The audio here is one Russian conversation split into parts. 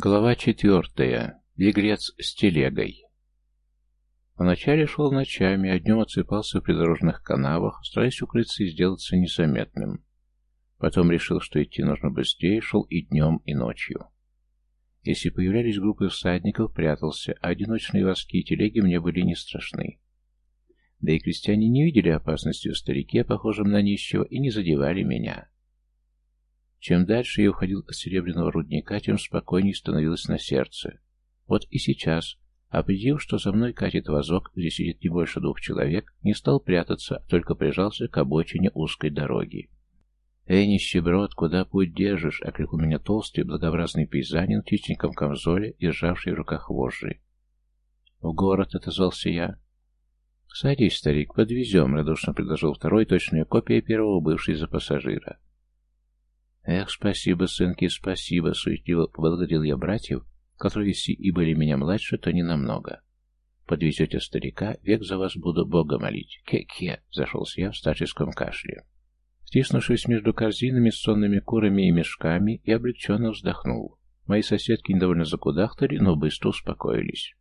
Глава четвертая. Беглец с телегой. Вначале шел ночами, а днем отсыпался в придорожных канавах, стараясь укрыться и сделаться незаметным. Потом решил, что идти нужно быстрее, шел и днем, и ночью. Если появлялись группы всадников, прятался, а одиночные воски и телеги мне были не страшны. Да и крестьяне не видели опасности в старике, похожем на нищего, и не задевали меня. Чем дальше я уходил от серебряного рудника, тем спокойнее становилось на сердце. Вот и сейчас, определив, что за мной катит вазок, где сидит не больше двух человек, не стал прятаться, а только прижался к обочине узкой дороги. «Эй, нищеброд, куда путь держишь?» — окликнул меня толстый, благообразный пейзанин в чистеньком камзоле, державший в руках вожжи. «В город», — отозвался я. «Садись, старик, подвезем», — радушно предложил второй, точная копия первого, бывший за пассажира. «Эх, спасибо, сынки, спасибо!» — суетливо поблагодарил я братьев, которые, если и были меня младше, то не намного. «Подвезете старика, век за вас буду Бога молить. Ке-ке!» — зашелся я в старческом кашле. Стиснувшись между корзинами с сонными курами и мешками, я облегченно вздохнул. Мои соседки недовольно закудахтали, но быстро успокоились.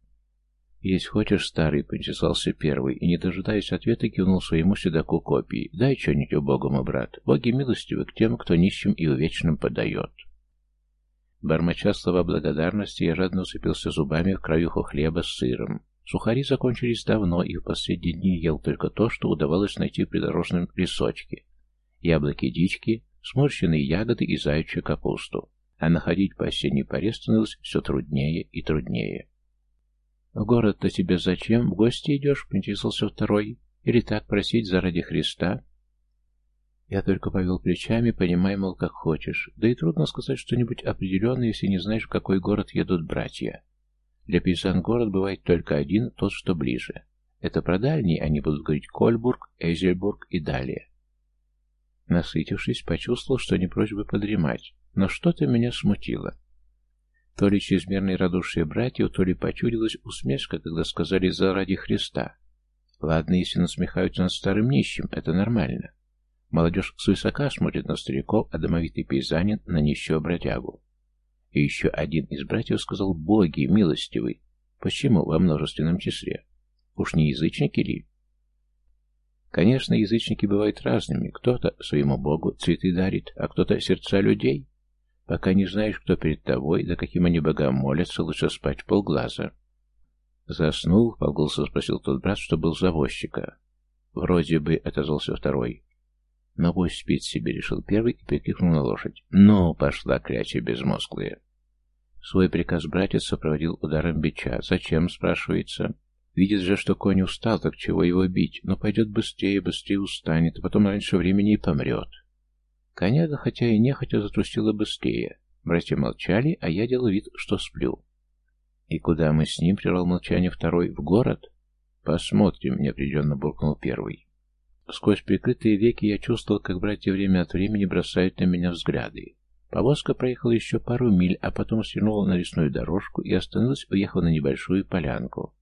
«Есть хочешь, старый?» — поинтересовался первый, и, не дожидаясь ответа, кивнул своему седаку копии. «Дай что-нибудь убогому, брат. Боги милостивы к тем, кто нищим и увечным подает». Бормоча слова благодарности, я жадно уцепился зубами в краюху хлеба с сыром. Сухари закончились давно, и в последние дни ел только то, что удавалось найти в придорожном лесочке. Яблоки-дички, сморщенные ягоды и заячью капусту. А находить по осенней поре становилось все труднее и труднее. «В город-то тебе зачем? В гости идешь?» — поинтересовался второй. «Или так просить заради Христа?» Я только повел плечами, понимая, мол, как хочешь. Да и трудно сказать что-нибудь определенное, если не знаешь, в какой город едут братья. Для пейсан город бывает только один, тот, что ближе. Это про дальний они будут говорить Кольбург, Эйзельбург и далее. Насытившись, почувствовал, что не просьба подремать, но что-то меня смутило. То ли чрезмерное радушие братьев, то ли почудилась усмешка, когда сказали «заради Христа». Ладно, если насмехаются над старым нищим, это нормально. Молодежь свысока смотрит на стариков, а домовитый пейзанин на нищего бродягу. И еще один из братьев сказал «боги, милостивый». Почему во множественном числе? Уж не язычники ли? Конечно, язычники бывают разными. Кто-то своему богу цветы дарит, а кто-то сердца людей. Пока не знаешь, кто перед тобой, да каким они богам молятся, лучше спать в полглаза. Заснул, полголоса спросил тот брат, что был завозчика. Вроде бы, отозвался второй. Но пусть спит себе, решил первый и прикрикнул на лошадь. Ну, пошла кляча безмозглая. Свой приказ братец сопроводил ударом бича. Зачем, спрашивается? Видит же, что конь устал, так чего его бить? Но пойдет быстрее, быстрее устанет, а потом раньше времени и помрет. Коняга, хотя и нехотя, затрустила быстрее. Братья молчали, а я делал вид, что сплю. «И куда мы с ним?» — прервал молчание второй. «В город?» «Посмотрим», — неопределенно буркнул первый. Сквозь прикрытые веки я чувствовал, как братья время от времени бросают на меня взгляды. Повозка проехала еще пару миль, а потом свернула на лесную дорожку и остановилась, уехав на небольшую полянку.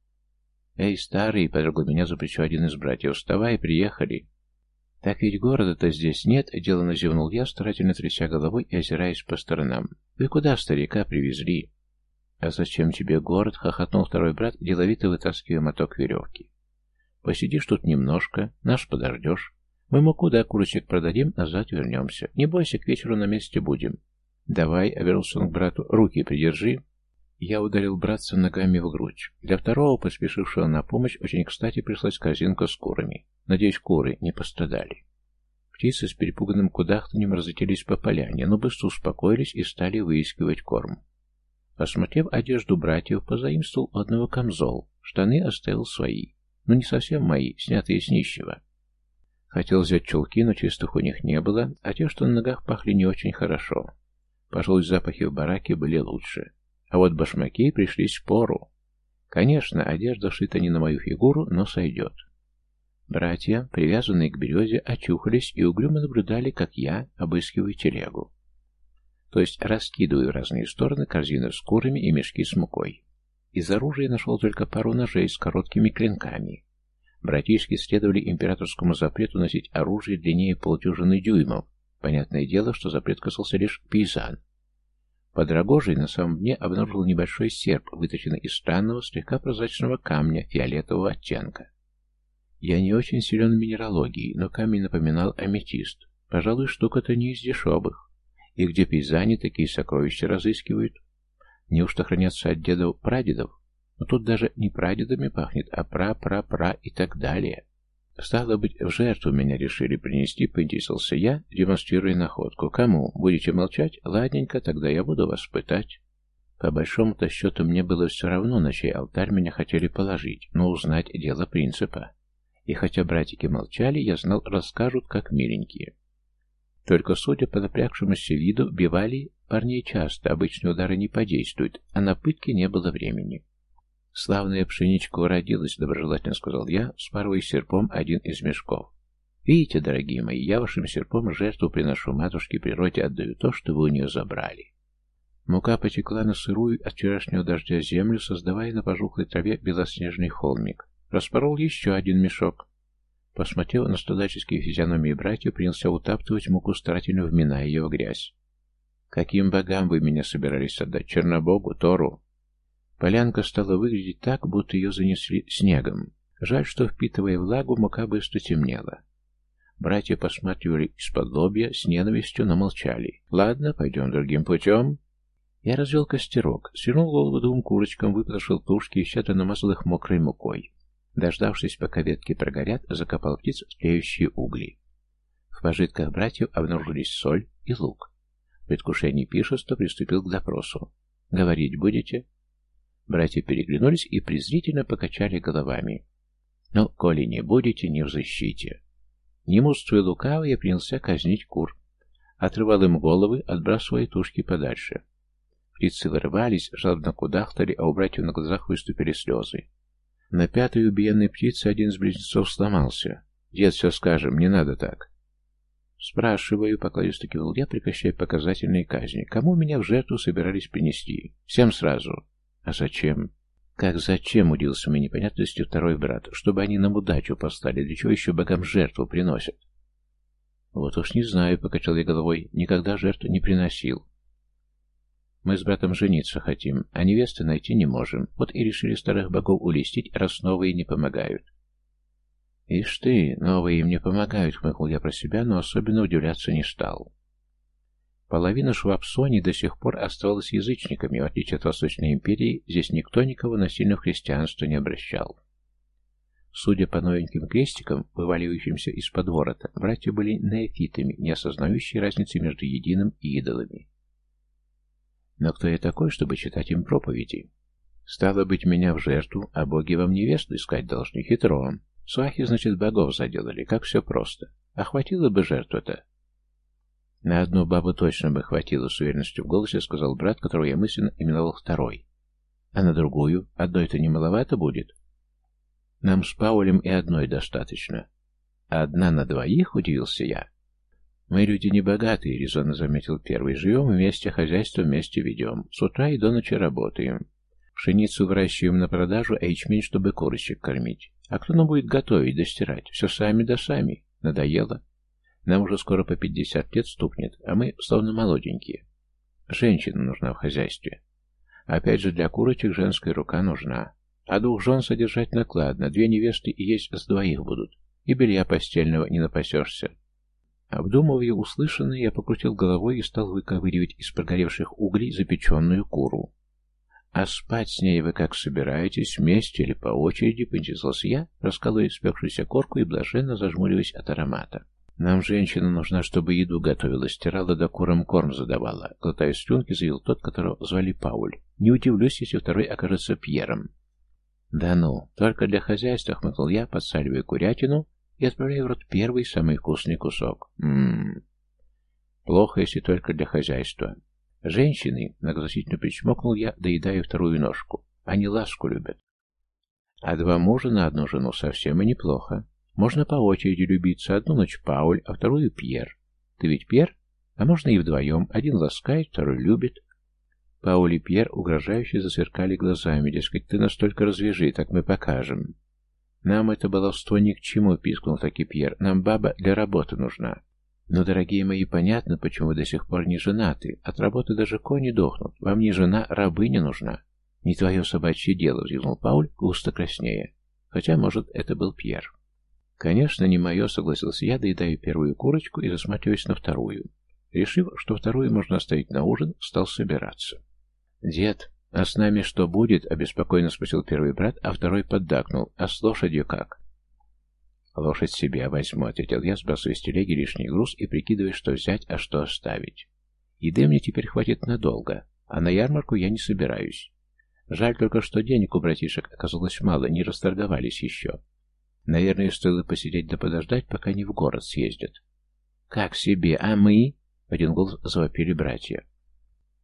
«Эй, старый!» — подрогал меня за плечо один из братьев. «Вставай, приехали!» «Так ведь города-то здесь нет», — делано зевнул я, старательно тряся головой и озираясь по сторонам. «Вы куда старика привезли?» «А зачем тебе город?» — хохотнул второй брат, деловито вытаскивая моток веревки. «Посидишь тут немножко, наш подождешь. Мы муку да курочек продадим, назад вернемся. Не бойся, к вечеру на месте будем». «Давай», — обернулся он к брату, — «руки придержи». Я ударил братца ногами в грудь. Для второго, поспешившего на помощь, очень кстати пришлась корзинка с курами. Надеюсь, куры не пострадали. Птицы с перепуганным кудахтанем разлетелись по поляне, но быстро успокоились и стали выискивать корм. Осмотрев одежду братьев, позаимствовал одного камзол, штаны оставил свои, но не совсем мои, снятые с нищего. Хотел взять чулки, но чистых у них не было, а те, что на ногах, пахли не очень хорошо. Пожалуй, запахи в бараке были лучше. А вот башмаки пришлись в пору. Конечно, одежда шита не на мою фигуру, но сойдет. Братья, привязанные к березе, очухались и угрюмо наблюдали, как я обыскиваю телегу. То есть раскидываю в разные стороны корзины с курами и мешки с мукой. Из оружия нашел только пару ножей с короткими клинками. Братишки следовали императорскому запрету носить оружие длиннее полутюжины дюймов. Понятное дело, что запрет касался лишь пейзан. Под рогожей на самом дне обнаружил небольшой серп, выточенный из странного, слегка прозрачного камня фиолетового оттенка. Я не очень силен в минералогии, но камень напоминал аметист. Пожалуй, штука-то не из дешевых. И где пейзане такие сокровища разыскивают? Неужто хранятся от дедов-прадедов? Но тут даже не прадедами пахнет, а пра-пра-пра и так далее. Стало быть, в жертву меня решили принести, поинтересовался я, демонстрируя находку. Кому? Будете молчать? Ладненько, тогда я буду вас пытать. По большому-то счету мне было все равно, на чей алтарь меня хотели положить, но узнать дело принципа. И хотя братики молчали, я знал, расскажут, как миленькие. Только, судя по напрягшемуся виду, бивали парней часто, обычные удары не подействуют, а на пытки не было времени. «Славная пшеничка уродилась», — доброжелательно сказал я, спарывая серпом один из мешков. «Видите, дорогие мои, я вашим серпом жертву приношу матушке природе, отдаю то, что вы у нее забрали». Мука потекла на сырую от вчерашнего дождя землю, создавая на пожухлой траве белоснежный холмик. Распорол еще один мешок. Посмотрел на страдальческие физиономии братьев, принялся утаптывать муку, старательно вминая ее в грязь. «Каким богам вы меня собирались отдать? Чернобогу? Тору?» Полянка стала выглядеть так, будто ее занесли снегом. Жаль, что, впитывая влагу, мука быстро темнела. Братья посматривали из-под лобья с ненавистью, но молчали. «Ладно, пойдем другим путем». Я развел костерок, свернул голову двум курочкам, выпотрошил тушки и щедро намазал их мокрой мукой. Дождавшись, пока ветки прогорят, закопал птиц в тлеющие угли. В пожитках братьев обнаружились соль и лук. В предвкушении пишества приступил к допросу. «Говорить будете?» Братья переглянулись и презрительно покачали головами. «Ну, коли не будете, не в защите». Не мудствуя лукаво, я принялся казнить кур. Отрывал им головы, отбрасывая тушки подальше. Птицы вырывались, жалобно кудахтали, а у братьев на глазах выступили слезы. На пятой убиенной птице один из близнецов сломался. «Дед, все скажем, не надо так». «Спрашиваю», — покладисто кивнул я, прекращая показательные казни. «Кому меня в жертву собирались принести? Всем сразу». «А зачем?» «Как зачем?» — удивился мне непонятностью второй брат. «Чтобы они нам удачу поставили. Для чего еще богам жертву приносят?» «Вот уж не знаю», — покачал я головой. «Никогда жертву не приносил. Мы с братом жениться хотим, а невесты найти не можем. Вот и решили старых богов улестить, раз новые не помогают. «Ишь ты, новые им не помогают», — хмыкнул я про себя, но особенно удивляться не стал. Половина Швабсони до сих пор оставалась язычниками, в отличие от Восточной империи, здесь никто никого насильно в христианство не обращал. Судя по новеньким крестикам, вываливающимся из-под ворота, братья были неофитами, не осознающие разницы между единым и идолами. Но кто я такой, чтобы читать им проповеди? Стало быть, меня в жертву, а боги вам невесту искать должны хитро. Свахи, значит, богов заделали, как все просто. А хватило бы жертву-то? На одну бабу точно бы хватило, с уверенностью в голосе сказал брат, которого я мысленно именовал второй. А на другую? Одной-то не маловато будет? Нам с Паулем и одной достаточно. А одна на двоих, удивился я. «Мы люди не богатые», — резонно заметил первый. «Живем вместе, хозяйство вместе ведем. С утра и до ночи работаем. Пшеницу выращиваем на продажу, а ячмень, чтобы курочек кормить. А кто нам будет готовить да стирать? Все сами да сами. Надоело. Нам уже скоро по пятьдесят лет стукнет, а мы словно молоденькие. Женщина нужна в хозяйстве. Опять же, для курочек женская рука нужна. А двух жен содержать накладно, две невесты и есть с двоих будут. И белья постельного не напасешься. Обдумывая услышанное, я покрутил головой и стал выковыривать из прогоревших углей запеченную куру. «А спать с ней вы как собираетесь, вместе или по очереди?» — поинтересовался я, раскалывая спекшуюся корку и блаженно зажмуриваясь от аромата. «Нам женщина нужна, чтобы еду готовила, стирала да курам корм задавала», — глотая слюнки, заявил тот, которого звали Пауль. «Не удивлюсь, если второй окажется Пьером». «Да ну, только для хозяйства», — хмыкнул я, подсаливая курятину и отправляю в рот первый, самый вкусный кусок. Ммм. Плохо, если только для хозяйства. Женщины, многозначительно причмокнул я, доедая вторую ножку. Они ласку любят. А два мужа на одну жену совсем и неплохо. Можно по очереди любиться. Одну ночь Пауль, а вторую Пьер. Ты ведь Пьер? А можно и вдвоем. Один ласкает, второй любит. Пауль и Пьер угрожающе засверкали глазами, дескать, ты настолько развяжи, так мы покажем. «Нам это баловство ни к чему», — пискнул таки Пьер. «Нам баба для работы нужна». Но, дорогие мои, понятно, почему вы до сих пор не женаты. От работы даже кони дохнут. Вам не жена, рабыня нужна. Не твое собачье дело, взвизгнул Пауль, густо краснее. Хотя, может, это был Пьер. Конечно, не мое, согласился я, доедаю первую курочку и засматриваюсь на вторую. Решив, что вторую можно оставить на ужин, стал собираться. «Дед, а с нами что будет?» — обеспокоенно спросил первый брат, а второй поддакнул. «А с лошадью как?» «Лошадь себе возьму», — ответил я, сбрасывая с телеги лишний груз и прикидывая, что взять, а что оставить. «Еды мне теперь хватит надолго, а на ярмарку я не собираюсь. Жаль только, что денег у братишек оказалось мало, не расторговались еще. Наверное, стоило посидеть да подождать, пока не в город съездят». «Как себе? А мы?» — в один голос завопили братья.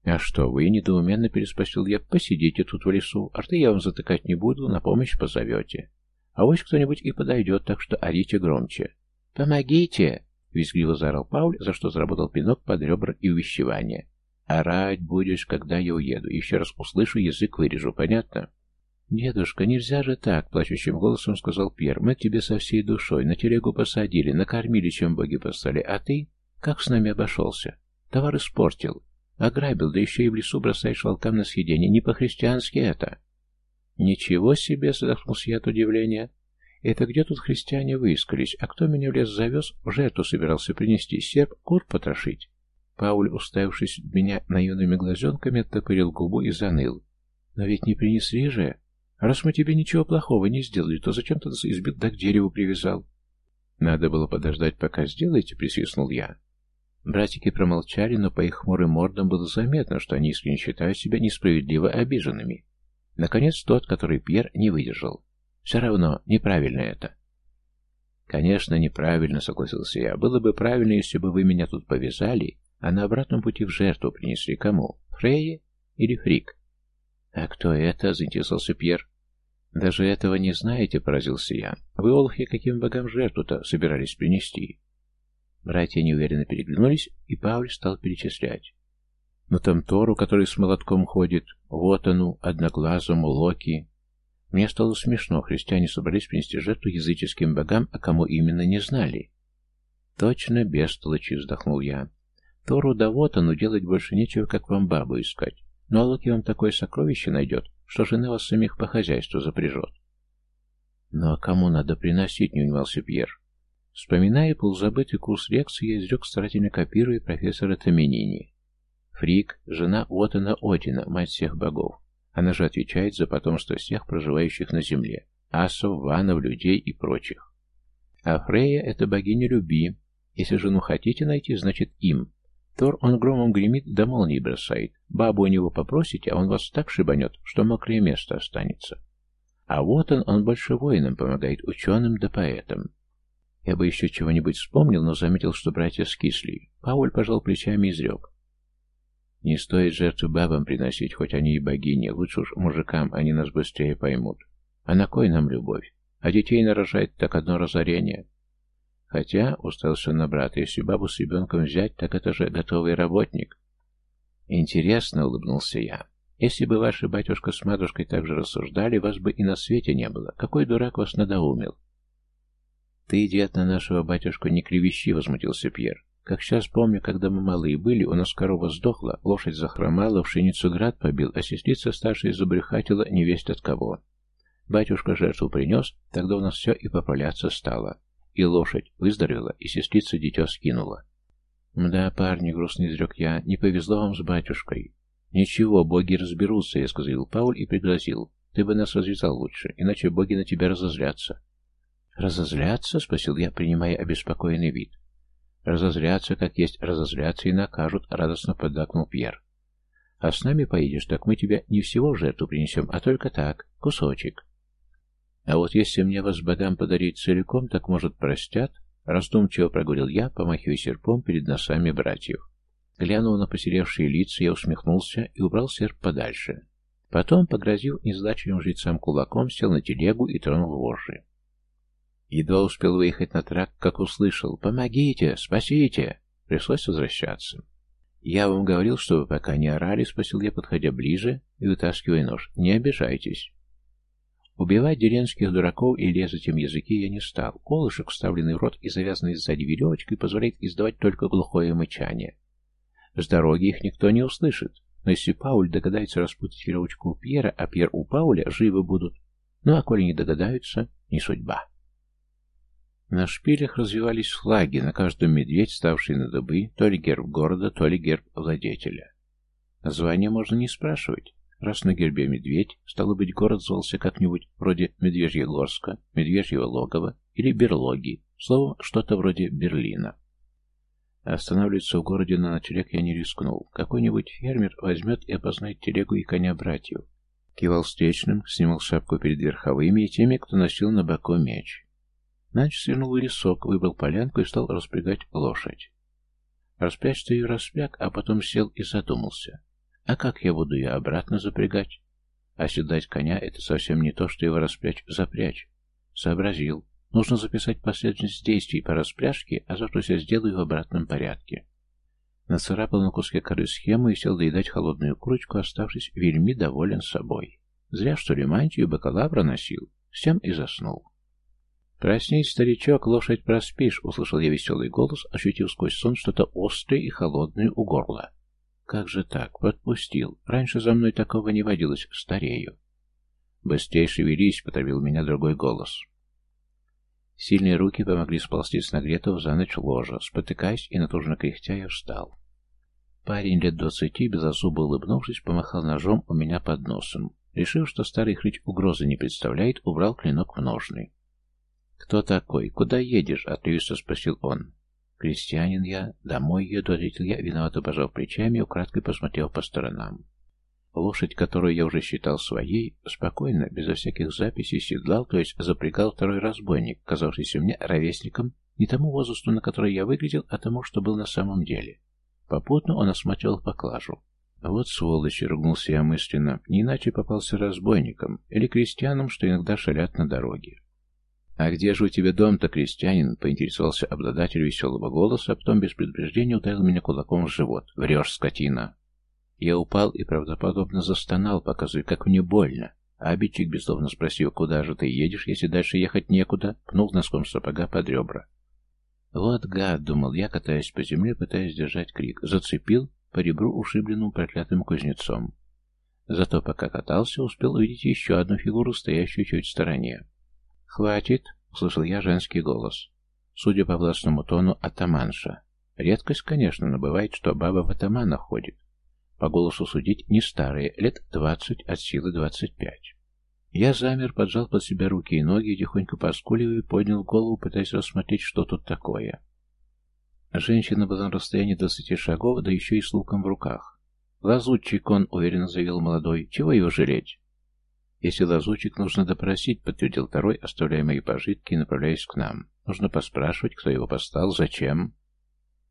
«А что вы?» — недоуменно переспросил я. «Посидите тут в лесу, а что я вам затыкать не буду, на помощь позовете». А вот кто-нибудь и подойдет, так что орите громче. «Помогите!» — визгливо заорал Пауль, за что заработал пинок под ребра и увещевание. «Орать будешь, когда я уеду. Еще раз услышу, язык вырежу, понятно?» «Дедушка, нельзя же так!» — плачущим голосом сказал Пьер. «Мы к тебе со всей душой. На телегу посадили, накормили, чем боги послали. А ты? Как с нами обошелся? Товар испортил. Ограбил, да еще и в лесу бросаешь волкам на съедение. Не по-христиански это!» «Ничего себе!» — задохнулся я от удивления. «Это где тут христиане выискались? А кто меня в лес завез? В жертву собирался принести серп, кур потрошить?» Пауль, уставившись в меня наивными глазенками, оттопырил губу и заныл. «Но ведь не принесли же. Раз мы тебе ничего плохого не сделали, то зачем ты нас избил да к дереву привязал?» «Надо было подождать, пока сделаете», — присвистнул я. Братики промолчали, но по их хмурым мордам было заметно, что они искренне считают себя несправедливо обиженными. Наконец, тот, который Пьер не выдержал. Все равно, неправильно это. Конечно, неправильно, согласился я. Было бы правильно, если бы вы меня тут повязали, а на обратном пути в жертву принесли кому? Фрейе или Фрик? А кто это? заинтересовался Пьер. Даже этого не знаете, поразился я. Вы, олухи, каким богам жертву-то собирались принести? Братья неуверенно переглянулись, и Пауль стал перечислять. Но там Тору, который с молотком ходит, вот ону, одноглазому, Локи. Мне стало смешно, христиане собрались принести жертву языческим богам, а кому именно не знали. Точно, бестолочи, вздохнул я. Тору да вот ону, делать больше нечего, как вам бабу искать. Ну а Локи вам такое сокровище найдет, что жена вас самих по хозяйству запряжет. Ну а кому надо приносить, не унимался Пьер. Вспоминая полузабытый курс лекции, я изрек, старательно копируя профессора Таменини. Фрик – жена Отана Одина, мать всех богов. Она же отвечает за потомство всех проживающих на земле – асов, ванов, людей и прочих. А Фрея – это богиня любви. Если жену хотите найти, значит им. Тор он громом гремит, да молнии бросает. Бабу у него попросите, а он вас так шибанет, что мокрое место останется. А вот он, он больше воинам помогает, ученым да поэтам. Я бы еще чего-нибудь вспомнил, но заметил, что братья скисли. Пауль пожал плечами и изрек. Не стоит жертву бабам приносить, хоть они и богини. Лучше уж мужикам, они нас быстрее поймут. А на кой нам любовь? А детей нарожать так одно разорение. Хотя, устался на брата, если бабу с ребенком взять, так это же готовый работник. Интересно, улыбнулся я. Если бы ваши батюшка с матушкой так же рассуждали, вас бы и на свете не было. Какой дурак вас надоумил? Ты, дед, на нашего батюшку не клевещи, возмутился Пьер. Как сейчас помню, когда мы малые были, у нас корова сдохла, лошадь захромала, в пшеницу град побил, а сестрица старшая забрехатила невесть от кого. Батюшка жертву принес, тогда у нас все и поправляться стало. И лошадь выздоровела, и сестрица дитё скинула. «Мда, парни», — грустно изрек я, — «не повезло вам с батюшкой». «Ничего, боги разберутся», — я сказал Пауль и пригрозил. «Ты бы нас развязал лучше, иначе боги на тебя разозлятся». «Разозлятся?» — спросил я, принимая обеспокоенный вид. Разозлятся, как есть, разозлятся и накажут, радостно поддакнул Пьер. А с нами поедешь, так мы тебя не всего в жертву принесем, а только так, кусочек. А вот если мне вас богам подарить целиком, так, может, простят? Раздумчиво проговорил я, помахивая серпом перед носами братьев. Глянув на посеревшие лица, я усмехнулся и убрал серп подальше. Потом, погрозив незадачливым жрецам кулаком, сел на телегу и тронул вожжи. Едва успел выехать на трак, как услышал «Помогите! Спасите!» Пришлось возвращаться. «Я вам говорил, что вы пока не орали», — спросил я, подходя ближе и вытаскивая нож. «Не обижайтесь». Убивать деревенских дураков и резать им языки я не стал. Колышек, вставленный в рот и завязанный сзади веревочкой, позволяет издавать только глухое мычание. С дороги их никто не услышит. Но если Пауль догадается распутать веревочку у Пьера, а Пьер у Пауля, живы будут. Ну а коли не догадаются, не судьба. На шпилях развивались флаги, на каждом медведь, ставший на дыбы, то ли герб города, то ли герб владетеля. Название можно не спрашивать. Раз на гербе медведь, стало быть, город звался как-нибудь вроде Медвежьегорска, Медвежьего логова или Берлоги, словом, что-то вроде Берлина. Останавливаться в городе на ночлег я не рискнул. Какой-нибудь фермер возьмет и опознает телегу и коня братьев. Кивал встречным, снимал шапку перед верховыми и теми, кто носил на боку меч. Нач свернул в лесок, выбрал полянку и стал распрягать лошадь. Распрячь-то ее распряг, а потом сел и задумался. А как я буду ее обратно запрягать? Оседлать коня — это совсем не то, что его распрячь-запрячь. Сообразил. Нужно записать последовательность действий по распряжке, а завтра все сделаю в обратном порядке. Нацарапал на куске коры схему и сел доедать холодную курочку, оставшись вельми доволен собой. Зря, что ли, мантию бакалавра носил. С тем и заснул. «Проснись, старичок, лошадь проспишь», — услышал я веселый голос, ощутив сквозь сон что-то острое и холодное у горла. «Как же так? Подпустил. Раньше за мной такого не водилось. Старею». «Быстрее шевелись», — поторопил меня другой голос. Сильные руки помогли сползти с нагретого за ночь ложа. Спотыкаясь и натужно кряхтя, я встал. Парень лет двадцати, белозубо улыбнувшись, помахал ножом у меня под носом. Решив, что старый хрыч угрозы не представляет, убрал клинок в ножны. «Кто такой? Куда едешь?» — отрывисто спросил он. «Крестьянин я. Домой еду», — ответил я, виновато пожав плечами украдкой посмотрел по сторонам. Лошадь, которую я уже считал своей, спокойно, безо всяких записей, седлал, то есть запрягал второй разбойник, казавшийся мне ровесником не тому возрасту, на который я выглядел, а тому, что был на самом деле. Попутно он осмотрел поклажу. Вот сволочь, ругнулся я мысленно, не иначе попался разбойником или крестьянам, что иногда шалят на дороге. «А где же у тебя дом-то, крестьянин?» — поинтересовался обладатель веселого голоса, а потом без предупреждения ударил меня кулаком в живот. «Врешь, скотина!» Я упал и правдоподобно застонал, показывая, как мне больно. А обидчик безусловно спросил, куда же ты едешь, если дальше ехать некуда, пнул носком сапога под ребра. «Вот гад!» — думал я, катаясь по земле, пытаясь держать крик. Зацепил по ребру ушибленным проклятым кузнецом. Зато пока катался, успел увидеть еще одну фигуру, стоящую чуть в стороне. «Хватит!» — услышал я женский голос. Судя по властному тону, атаманша. Редкость, конечно, но бывает, что баба в атамана ходит. По голосу судить не старые, лет двадцать, от силы двадцать пять. Я замер, поджал под себя руки и ноги, тихонько поскуливая, поднял голову, пытаясь рассмотреть, что тут такое. Женщина была на расстоянии двадцати шагов, да еще и с луком в руках. «Лазутчик он», — уверенно заявил молодой, — «чего его жалеть?» «Если лазутчик нужно допросить», — подтвердил второй, оставляя мои пожитки и направляясь к нам. «Нужно поспрашивать, кто его послал, зачем».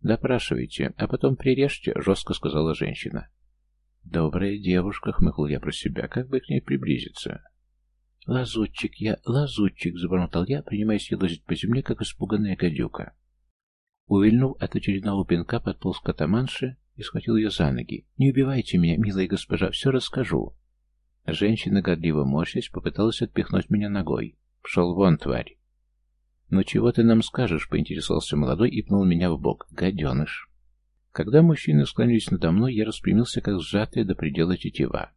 «Допрашивайте, а потом прирежьте», — жестко сказала женщина. «Добрая девушка», — хмыкнул я про себя, — «как бы к ней приблизиться?» «Лазутчик я, лазутчик», — забормотал я, принимаясь елозить по земле, как испуганная гадюка. Увильнув от очередного пинка, подполз к атаманше и схватил ее за ноги. «Не убивайте меня, милая госпожа, все расскажу». Женщина, годливо морщась, попыталась отпихнуть меня ногой. «Пшел вон, тварь!» «Ну чего ты нам скажешь?» — поинтересовался молодой и пнул меня в бок. «Гаденыш!» Когда мужчины склонились надо мной, я распрямился, как сжатая до предела тетива.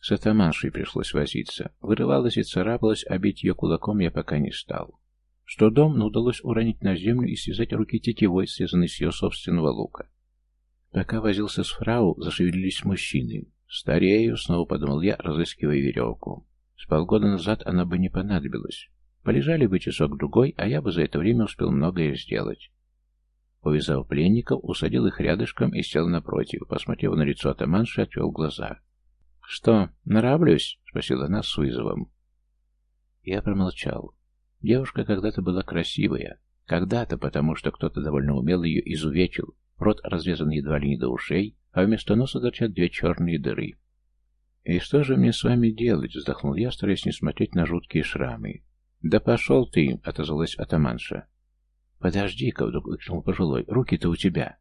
С атаманшей пришлось возиться. Вырывалась и царапалась, а бить ее кулаком я пока не стал. Что дом, но удалось уронить на землю и связать руки тетивой, связанной с ее собственного лука. Пока возился с фрау, зашевелились мужчины. «Старею», — снова подумал я, разыскивая веревку. С полгода назад она бы не понадобилась. Полежали бы часок-другой, а я бы за это время успел многое сделать. Увязав пленников, усадил их рядышком и сел напротив. Посмотрев на лицо атаманши, отвел глаза. «Что, нравлюсь?» — спросила она с вызовом. Я промолчал. Девушка когда-то была красивая. Когда-то, потому что кто-то довольно умело ее изувечил. Рот разрезан едва ли не до ушей, а вместо носа торчат две черные дыры. «И что же мне с вами делать?» — вздохнул я, стараясь не смотреть на жуткие шрамы. «Да пошел ты!» — отозвалась атаманша. «Подожди-ка!» — вдруг выкрикнул пожилой. «Руки-то у тебя!»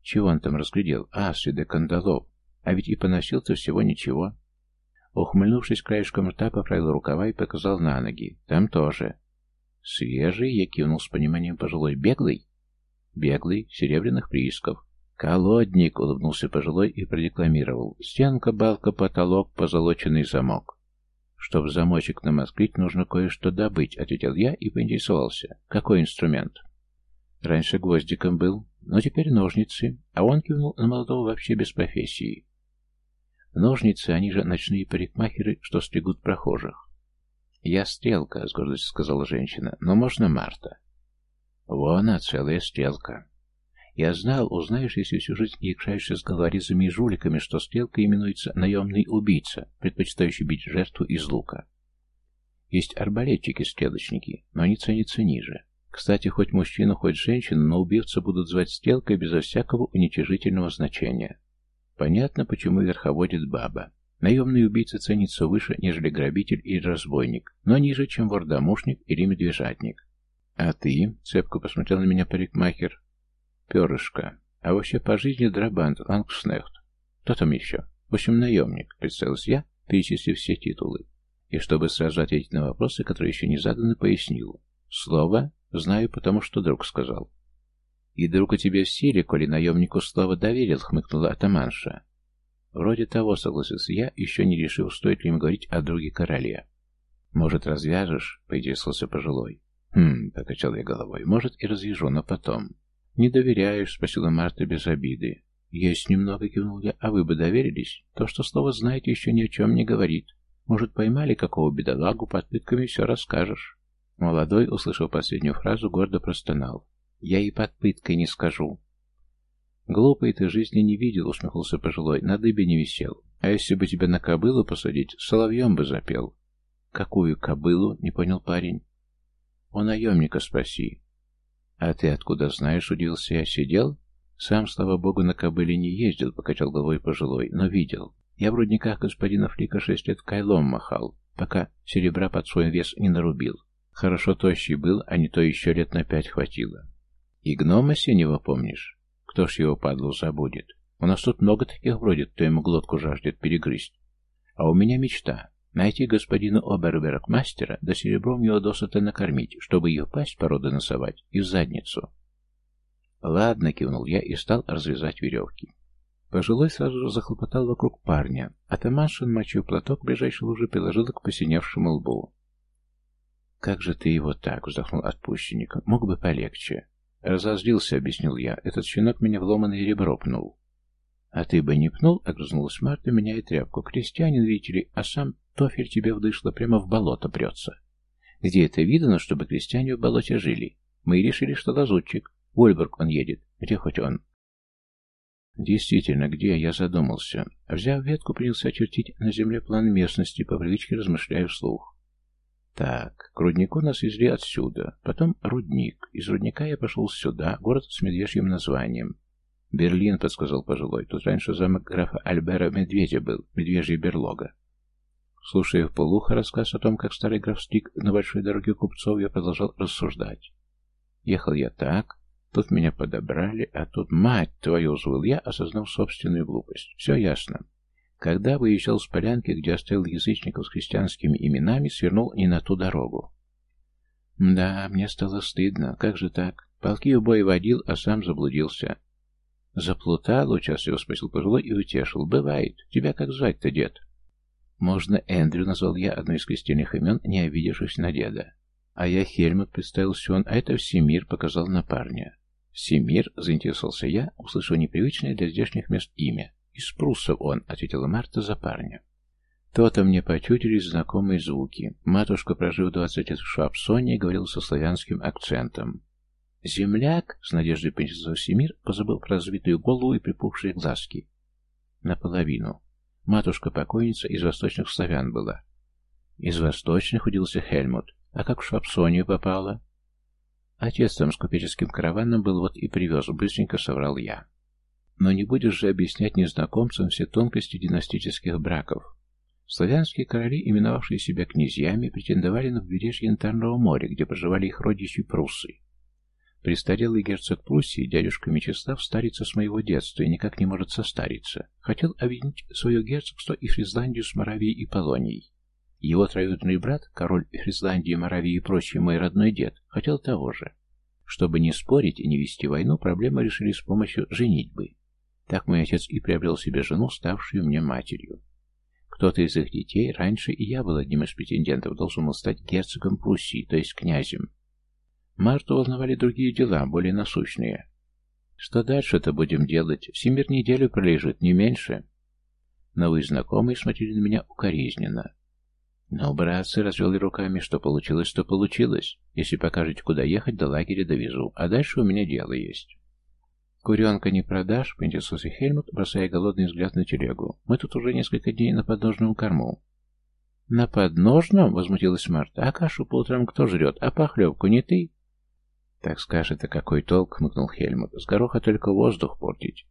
Чего он там разглядел? А, следы кандалов. А ведь и поносил-то всего ничего. Ухмыльнувшись краешком рта, поправил рукава и показал на ноги. Там тоже. Свежий, я кивнул с пониманием пожилой. Беглый? Беглый, серебряных приисков. «Колодник!» — улыбнулся пожилой и продекламировал. «Стенка, балка, потолок, позолоченный замок». «Чтоб замочек нам открыть, нужно кое-что добыть», — ответил я и поинтересовался. «Какой инструмент?» «Раньше гвоздиком был, но теперь ножницы». А он кивнул на молодого вообще без профессии. Ножницы, они же ночные парикмахеры, что стригут прохожих. «Я стрелка», — с гордостью сказала женщина, — «но можно Марта». «Вон она, целая стрелка». Я знал, узнаешь, если всю жизнь якшаешься с головорезами и жуликами, что стрелка именуется наемный убийца, предпочитающий бить жертву из лука. Есть арбалетчики-стрелочники, но они ценятся ниже. Кстати, хоть мужчину, хоть женщину, но убивца будут звать стрелкой безо всякого уничижительного значения. Понятно, почему верховодит баба. Наемный убийца ценится выше, нежели грабитель или разбойник, но ниже, чем вор-домушник или медвежатник. «А ты?» — цепко посмотрел на меня парикмахер. Перышко. А вообще по жизни Драбант, Лангснехт. Кто там еще? В общем, наемник, представился я, перечислив все титулы. И чтобы сразу ответить на вопросы, которые еще не заданы, пояснил. Слово знаю, потому что друг сказал. И друг у тебя в силе, коли наемнику слово доверил, хмыкнула атаманша. Вроде того, согласился я, еще не решил, стоит ли им говорить о друге короле. Может, развяжешь? Поинтересовался пожилой. Хм, покачал я головой. Может, и развяжу, но потом. «Не доверяешь?» — спросила Марта без обиды. «Есть немного», — кивнул я. «А вы бы доверились? То, что слово знаете, еще ни о чем не говорит. Может, поймали какого бедолагу, под пытками все расскажешь». Молодой, услышав последнюю фразу, гордо простонал. «Я и под пыткой не скажу». «Глупый ты жизни не видел», — усмехнулся пожилой, — «на дыбе не висел. А если бы тебя на кобылу посадить, соловьем бы запел». «Какую кобылу?» — не понял парень. «У наемника спроси. «А ты откуда знаешь?» — удивился я. «Сидел?» «Сам, слава богу, на кобыле не ездил», — покачал головой пожилой, — «но видел. Я в рудниках господина Флика шесть лет кайлом махал, пока серебра под свой вес не нарубил. Хорошо тощий был, а не то еще лет на пять хватило. И гнома синего помнишь? Кто ж его падлу забудет? У нас тут много таких бродит, кто ему глотку жаждет перегрызть. А у меня мечта Найти господина Оберберг мастера, да серебром его досыта накормить, чтобы ее пасть породы носовать и в задницу. Ладно, кивнул я и стал развязать веревки. Пожилой сразу же захлопотал вокруг парня, а Тамашин, мочив платок, ближайший луже приложил к посиневшему лбу. «Как же ты его так?» — вздохнул отпущенник. «Мог бы полегче». «Разозлился», — объяснил я. «Этот щенок меня в ломаное ребро пнул». «А ты бы не пнул?» — огрызнулась Марта, меняя тряпку. «Крестьянин, видите ли, а сам Тофель тебе вдышло, прямо в болото прется. Где это видно, чтобы крестьяне в болоте жили? Мы решили, что лазутчик. В Ольберг он едет. Где хоть он? Действительно, где, я задумался. Взяв ветку, принялся чертить на земле план местности, по привычке размышляя вслух. Так, к руднику нас везли отсюда, потом рудник. Из рудника я пошел сюда, город с медвежьим названием. Берлин, подсказал пожилой. Тут раньше замок графа Альбера Медведя был, медвежья берлога. Слушая в полухо рассказ о том, как старый граф стиг на большой дороге купцов, я продолжал рассуждать. Ехал я так, тут меня подобрали, а тут, мать твою, взвыл я, осознав собственную глупость. Все ясно. Когда выезжал с полянки, где оставил язычников с христианскими именами, свернул не на ту дорогу. Да, мне стало стыдно. Как же так? Полки в бой водил, а сам заблудился. Заплутал, участливо спросил пожилой и утешил. Бывает. Тебя как звать-то, дед? Можно Эндрю, назвал я одно из крестильных имен, не обидевшись на деда. А я Хельмут, представился он, а это Всемир, показал на парня. Всемир, заинтересовался я, услышал непривычное для здешних мест имя. Из пруссов он, ответила Марта за парня. То-то мне почудились знакомые звуки. Матушка, прожив двадцать лет в Швабсоне, говорила со славянским акцентом. «Земляк?» — с надеждой понесся Всемир, позабыл про разбитую голову и припухшие глазки. «Наполовину. Матушка-покойница из восточных славян была. Из восточных удился Хельмут. А как в Швабсонию попала? Отец там с купеческим караваном был, вот и привез, быстренько соврал я. Но не будешь же объяснять незнакомцам все тонкости династических браков. Славянские короли, именовавшие себя князьями, претендовали на побережье Янтарного моря, где проживали их родичи пруссы. Престарелый герцог Пруссии, дядюшка Мечислав, старится с моего детства и никак не может состариться. Хотел объединить свое герцогство и Фризландию с Моравией и Полонией. Его троюродный брат, король Фризландии, Моравии и прочий мой родной дед, хотел того же. Чтобы не спорить и не вести войну, проблему решили с помощью женитьбы. Так мой отец и приобрел себе жену, ставшую мне матерью. Кто-то из их детей, раньше и я был одним из претендентов, должен был стать герцогом Пруссии, то есть князем. Марту волновали другие дела, более насущные. Что дальше-то будем делать? Всемир неделю пролежит, не меньше. Новые знакомые смотрели на меня укоризненно. Но, братцы, развели руками, что получилось, что получилось. Если покажете, куда ехать, до лагеря довезу, а дальше у меня дело есть. «Куренка не продашь?» — поинтересовался Хельмут, бросая голодный взгляд на телегу. «Мы тут уже несколько дней на подножном корму». «На подножном?» — возмутилась Марта. «А кашу по утрам кто жрет? А похлебку не ты?» «Так скажешь, это какой толк?» — хмыкнул Хельмут. «С гороха только воздух портить».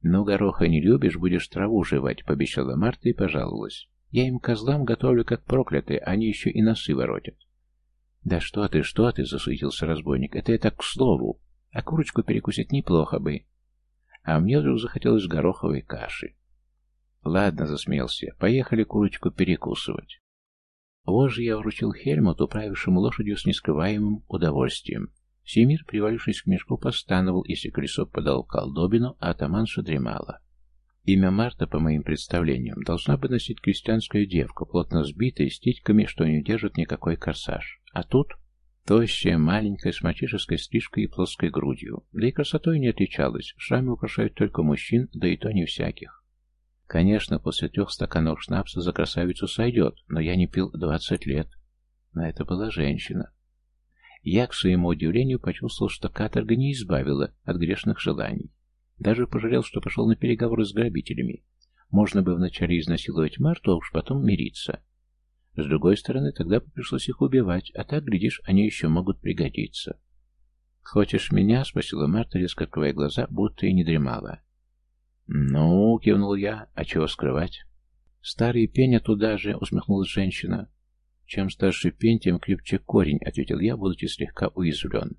«Ну, гороха не любишь, будешь траву жевать», — пообещала Марта и пожаловалась. «Я им козлам готовлю, как проклятые, они еще и носы воротят». «Да что ты, что ты!» — засуетился разбойник. «Это я так к слову. А курочку перекусить неплохо бы. А мне вдруг захотелось гороховой каши. Ладно, засмеялся Поехали курочку перекусывать. Вожжи я вручил Хельмуту, управившему лошадью с нескрываемым удовольствием. Семир, привалившись к мешку, постановал, если колесо подал колдобину, а атаманша дремала. Имя Марта, по моим представлениям, должна бы носить крестьянская девка, плотно сбитая, с титьками, что не держит никакой корсаж. А тут Тощая, маленькая, с мальчишеской стрижкой и плоской грудью. Да и красотой не отличалась. Шрамы украшают только мужчин, да и то не всяких. Конечно, после трех стаканов шнапса за красавицу сойдет, но я не пил двадцать лет. Но это была женщина. Я, к своему удивлению, почувствовал, что каторга не избавила от грешных желаний. Даже пожалел, что пошел на переговоры с грабителями. Можно бы вначале изнасиловать Марту, а уж потом мириться. С другой стороны, тогда бы пришлось их убивать, а так, глядишь, они еще могут пригодиться. «Хочешь меня?» — спросила Марта, резко открывая глаза, будто и не дремала. «Ну», — кивнул я, — «а чего скрывать?» «Старый пень туда же», — усмехнулась женщина. «Чем старше пень, тем крепче корень», — ответил я, будучи слегка уязвлен.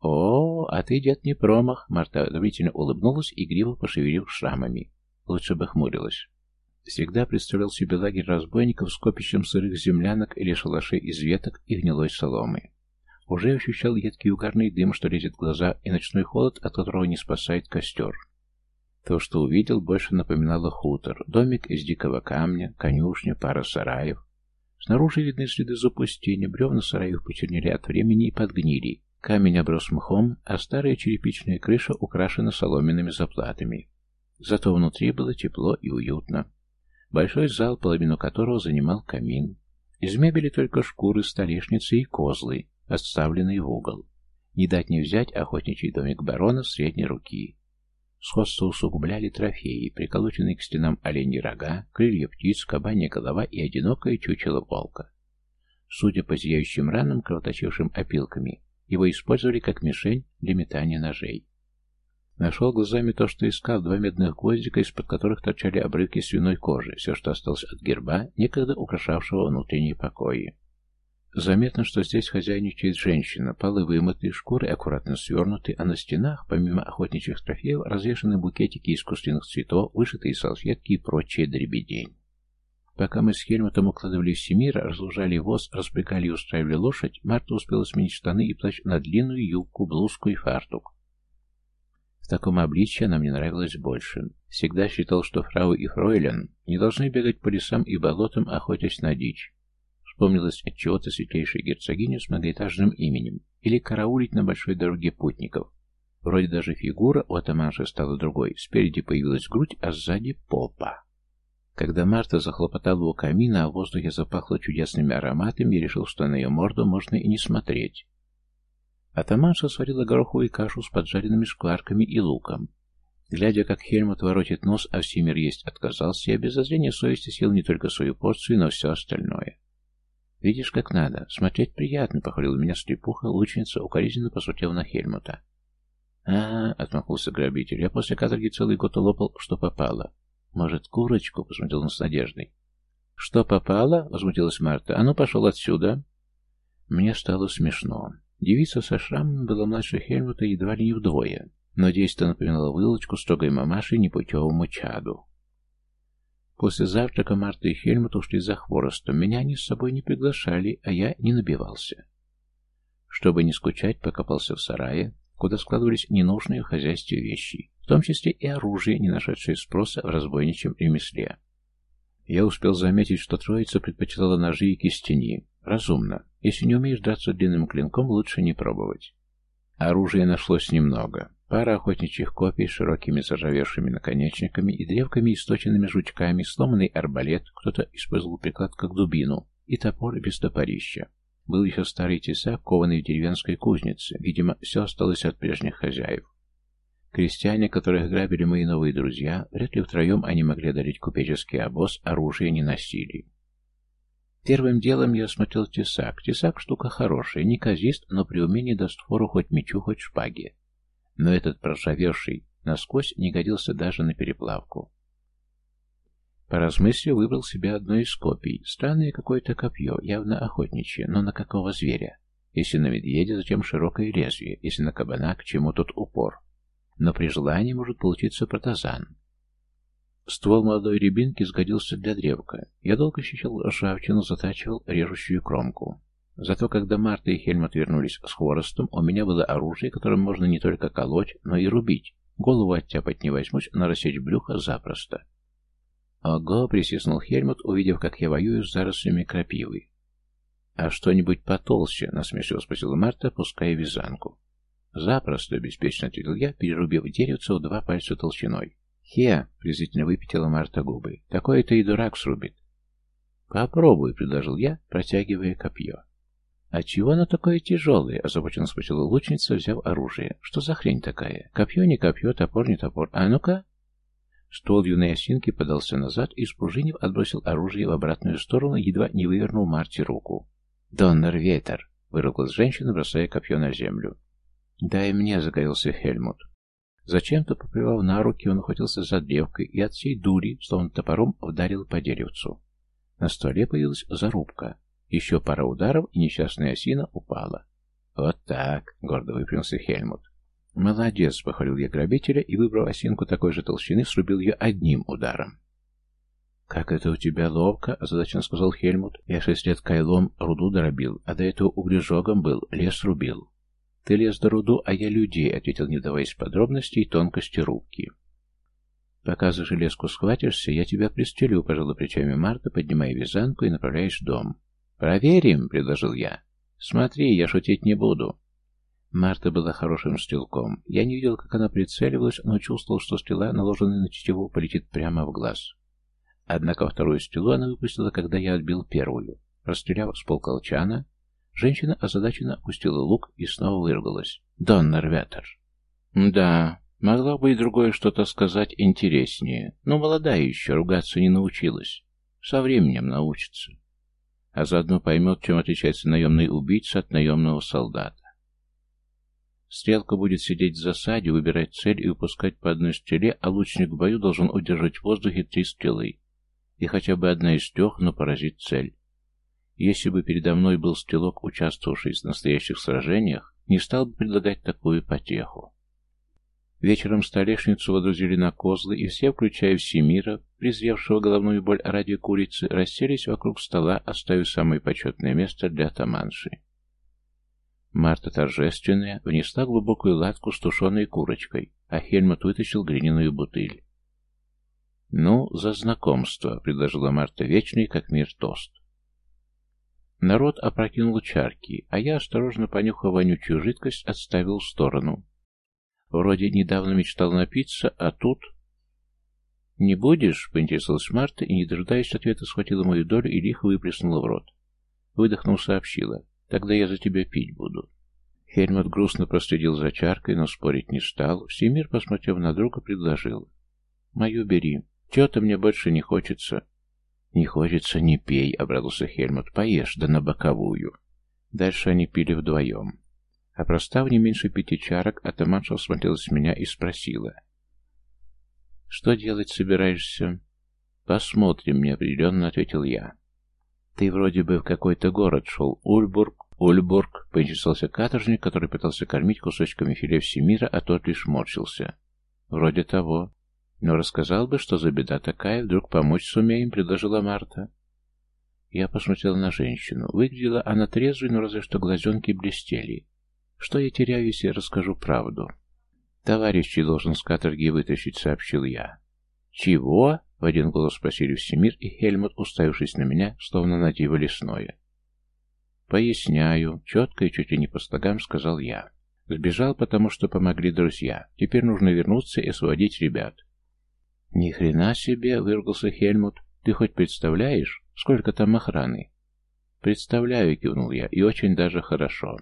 «О, а ты, дед, не промах!» Марта одобрительно улыбнулась, и игриво пошевелив шрамами. Лучше бы хмурилась. Всегда представлял себе лагерь разбойников с копищем сырых землянок или шалашей из веток и гнилой соломы. Уже ощущал едкий угарный дым, что лезет в глаза, и ночной холод, от которого не спасает костер. То, что увидел, больше напоминало хутор. Домик из дикого камня, конюшня, пара сараев. Снаружи видны следы запустения, бревна сараев почернели от времени и подгнили. Камень оброс мхом, а старая черепичная крыша украшена соломенными заплатами. Зато внутри было тепло и уютно. Большой зал, половину которого занимал камин. Из мебели только шкуры, столешницы и козлы, отставленные в угол. Не дать не взять охотничий домик барона средней руки. Сходство усугубляли трофеи, приколоченные к стенам оленьи рога, крылья птиц, кабанья голова и одинокое чучело волка. Судя по зияющим ранам, кровоточившим опилками, его использовали как мишень для метания ножей. Нашел глазами то, что искал, два медных гвоздика, из-под которых торчали обрывки свиной кожи, все, что осталось от герба, некогда украшавшего внутренние покои. Заметно, что здесь хозяйничает женщина, полы вымыты, шкуры аккуратно свернуты, а на стенах, помимо охотничьих трофеев, развешаны букетики искусственных цветов, вышитые салфетки и прочие дребедень. Пока мы с Хельмутом укладывали Семира, разлужали воз, распрягали и устраивали лошадь, Марта успела сменить штаны и плащ на длинную юбку, блузку и фартук. В таком обличье она мне нравилась больше. Всегда считал, что фрау и фройлен не должны бегать по лесам и болотам, охотясь на дичь. Вспомнилась от чего-то светлейшая герцогиня с многоэтажным именем. Или караулить на большой дороге путников. Вроде даже фигура у атаманши стала другой. Спереди появилась грудь, а сзади попа. Когда Марта захлопотала у камина, а в воздухе запахло чудесными ароматами, я решил, что на ее морду можно и не смотреть. Атаманша сварила гороховую кашу с поджаренными шкварками и луком. Глядя, как Хельмут воротит нос, а Всемир есть отказался, я без зазрения совести съел не только свою порцию, но все остальное. «Видишь, как надо. Смотреть приятно», — похвалил меня слепуха, лучница, укоризненно посмотрел на Хельмута. а, -а, отмахнулся грабитель. «Я после каторги целый год улопал, что попало. Может, курочку?» — посмотрел он с надеждой. «Что попало?» — возмутилась Марта. «А ну, пошел отсюда!» Мне стало смешно. Девица со шрамом была младше Хельмута едва ли не вдвое, но действо напоминало вылочку строгой мамаши непутевому чаду. После завтрака Марта и Хельмут ушли за хворостом. Меня они с собой не приглашали, а я не набивался. Чтобы не скучать, покопался в сарае, куда складывались ненужные в хозяйстве вещи, в том числе и оружие, не нашедшее спроса в разбойничьем ремесле. Я успел заметить, что троица предпочитала ножи и кистени. Разумно. Если не умеешь драться длинным клинком, лучше не пробовать. Оружия нашлось немного. Пара охотничьих копий с широкими заржавевшими наконечниками и древками, источенными жучками, сломанный арбалет, кто-то использовал приклад как дубину, и топор без топорища. Был еще старый тесак, кованный в деревенской кузнице. Видимо, все осталось от прежних хозяев. Крестьяне, которых грабили мои новые друзья, вряд ли втроем они могли одолеть купеческий обоз, оружие не носили. Первым делом я осмотрел тесак. Тесак штука хорошая, не казист, но при умении даст фору хоть мечу, хоть шпаге. Но этот проржавевший насквозь не годился даже на переплавку. Поразмыслив, выбрал себе одно из копий. Странное какое-то копье, явно охотничье, но на какого зверя? Если на медведя, зачем широкое лезвие? Если на кабана, к чему тут упор? Но при желании может получиться протазан. Ствол молодой рябинки сгодился для древка. Я долго ощущал ржавчину, затачивал режущую кромку. Зато когда Марта и Хельмут вернулись с хворостом, у меня было оружие, которым можно не только колоть, но и рубить. Голову оттяпать не возьмусь, но рассечь брюхо запросто. «Ого!» — присеснул Хельмут, увидев, как я воюю с зарослями крапивы. «А что-нибудь потолще?» — насмешливо спросила Марта, пуская вязанку. «Запросто», — беспечно ответил я, перерубив деревце в два пальца толщиной. «Хе!» — презрительно выпятила Марта губы. «Такое-то и дурак срубит». «Попробуй», — предложил я, протягивая копье. «А чего оно такое тяжелое?» — озабоченно спросила лучница, взяв оружие. «Что за хрень такая? Копье не копье, топор не топор. А ну-ка!» Ствол юной осинки подался назад и, спружинив, отбросил оружие в обратную сторону, едва не вывернул Марти руку. «Доннер ветер!» — выругалась женщина, бросая копье на землю. «Дай мне!» — загорелся Хельмут. Зачем-то, поплевав на руки, он охотился за древкой и от всей дури, словно топором, вдарил по деревцу. На столе появилась зарубка. Еще пара ударов, и несчастная осина упала. «Вот так!» — гордо выпрямился Хельмут. «Молодец!» — похвалил я грабителя и, выбрав осинку такой же толщины, срубил ее одним ударом. «Как это у тебя ловко?» — озадаченно сказал Хельмут. «Я шесть лет кайлом руду дробил, а до этого углежогом был, лес рубил». «Ты лес до руду, а я людей», — ответил, не даваясь подробностей и тонкости рубки. «Пока за железку схватишься, я тебя пристрелю», — пожала плечами Марта, поднимая вязанку и направляешь в дом. «Проверим», — предложил я. «Смотри, я шутить не буду». Марта была хорошим стрелком. Я не видел, как она прицеливалась, но чувствовал, что стрела, наложенная на тетиву, полетит прямо в глаз. Однако вторую стрелу она выпустила, когда я отбил первую. Расстреляв с полколчана, женщина озадаченно опустила лук и снова выругалась. «Доннер Ветер!» «Да, могла бы и другое что-то сказать интереснее, но молодая еще, ругаться не научилась. Со временем научится. А заодно поймет, чем отличается наемный убийца от наемного солдата. Стрелка будет сидеть в засаде, выбирать цель и выпускать по одной стреле, а лучник в бою должен удержать в воздухе три стрелы. И хотя бы одна из трех, но поразит цель. Если бы передо мной был стрелок, участвовавший в настоящих сражениях, не стал бы предлагать такую потеху. Вечером столешницу водрузили на козлы, и все, включая Всемира, презревшего головную боль ради курицы, расселись вокруг стола, оставив самое почетное место для таманши. Марта торжественная внесла глубокую латку с тушеной курочкой, а Хельмут вытащил глиняную бутыль. «Ну, за знакомство», — предложила Марта вечный, как мир тост. Народ опрокинул чарки, а я, осторожно понюхав вонючую жидкость, отставил в сторону. Вроде недавно мечтал напиться, а тут... «Не будешь?» — поинтересовалась Марта и, не дожидаясь ответа, схватила мою долю и лихо выплеснула в рот. Выдохнув, сообщила. Тогда я за тебя пить буду. Хельмут грустно проследил за чаркой, но спорить не стал. Всемир, посмотрев на друга, предложил. «Мою бери. Чего-то мне больше не хочется». «Не хочется, не пей», — обрадовался Хельмут. «Поешь, да на боковую». Дальше они пили вдвоем. А простав не меньше пяти чарок, атаманша смотрела с меня и спросила. «Что делать собираешься?» «Посмотрим», — неопределенно ответил я. Ты вроде бы в какой-то город шел, Ульбург. Ульбург поинтересовался каторжник, который пытался кормить кусочками филе Всемира, а тот лишь морщился. Вроде того. Но рассказал бы, что за беда такая, вдруг помочь сумеем, предложила Марта. Я посмотрела на женщину. Выглядела она трезвой, но разве что глазенки блестели. Что я теряю, если расскажу правду? Товарищи должен с каторги вытащить, сообщил я. Чего? В один голос спросили Всемир и Хельмут, уставившись на меня, словно на диво лесное. «Поясняю», — четко и чуть ли не по слогам сказал я. «Сбежал, потому что помогли друзья. Теперь нужно вернуться и освободить ребят». «Ни хрена себе!» — выругался Хельмут. «Ты хоть представляешь, сколько там охраны?» «Представляю», — кивнул я, — «и очень даже хорошо».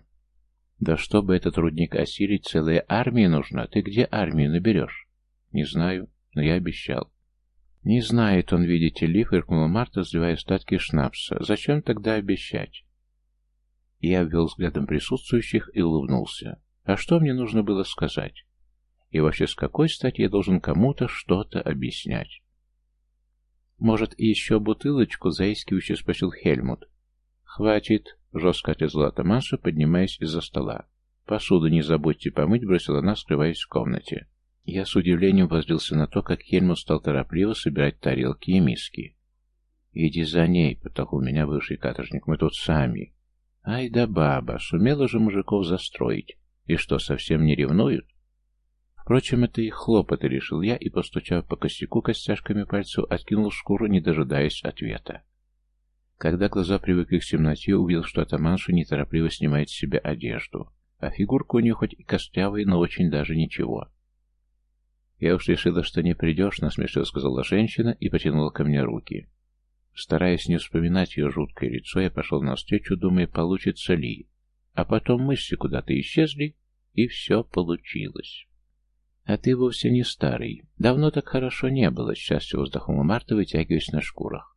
«Да чтобы этот рудник осилить, целая армия нужна. Ты где армию наберешь?» «Не знаю, но я обещал». «Не знает он, видите ли», — фыркнула Марта, сливая остатки шнапса. «Зачем тогда обещать?» Я обвел взглядом присутствующих и улыбнулся. А что мне нужно было сказать? И вообще, с какой стати я должен кому-то что-то объяснять? «Может, еще бутылочку?» — заискивающе спросил Хельмут. «Хватит», — жестко отрезала Тамаса, поднимаясь из-за стола. «Посуду не забудьте помыть», — бросила она, скрываясь в комнате. Я с удивлением воззрился на то, как Хельмут стал торопливо собирать тарелки и миски. «Иди за ней», — потолкнул меня бывший каторжник, — «мы тут сами». Ай да баба, сумела же мужиков застроить. И что, совсем не ревнуют? Впрочем, это их хлопоты, решил я, и, постучав по косяку костяшками пальцев, откинул шкуру, не дожидаясь ответа. Когда глаза привыкли к темноте, увидел, что атаманша неторопливо снимает с себя одежду, а фигурка у нее хоть и костлявая, но очень даже ничего. «Я уж решила, что не придешь», — насмешливо сказала женщина и потянула ко мне руки. Стараясь не вспоминать ее жуткое лицо, я пошел навстречу, думая, получится ли. А потом мысли куда-то исчезли, и все получилось. А ты вовсе не старый. Давно так хорошо не было, счастливо вздохнула Марта, вытягиваясь на шкурах.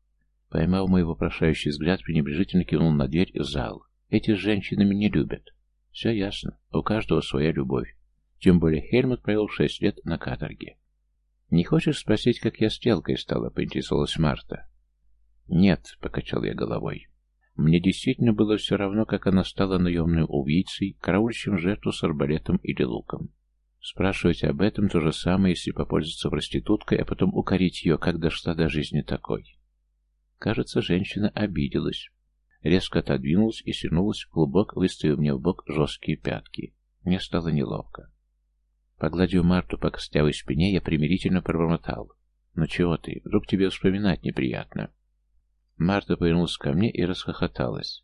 Поймав мой вопрошающий взгляд, пренебрежительно кивнул на дверь в зал. Эти с женщинами не любят. Все ясно. У каждого своя любовь. Тем более Хельмут провел шесть лет на каторге. «Не хочешь спросить, как я стрелкой стала?» — поинтересовалась Марта. «Нет», — покачал я головой. Мне действительно было все равно, как она стала наемной убийцей, караульщим жертву с арбалетом или луком. Спрашивать об этом то же самое, если попользоваться проституткой, а потом укорить ее, как дошла до жизни такой. Кажется, женщина обиделась. Резко отодвинулась и свернулась в клубок, выставив мне в бок жесткие пятки. Мне стало неловко. Погладив Марту по костявой спине, я примирительно пробормотал. «Ну чего ты? Вдруг тебе вспоминать неприятно?» Марта повернулась ко мне и расхохоталась.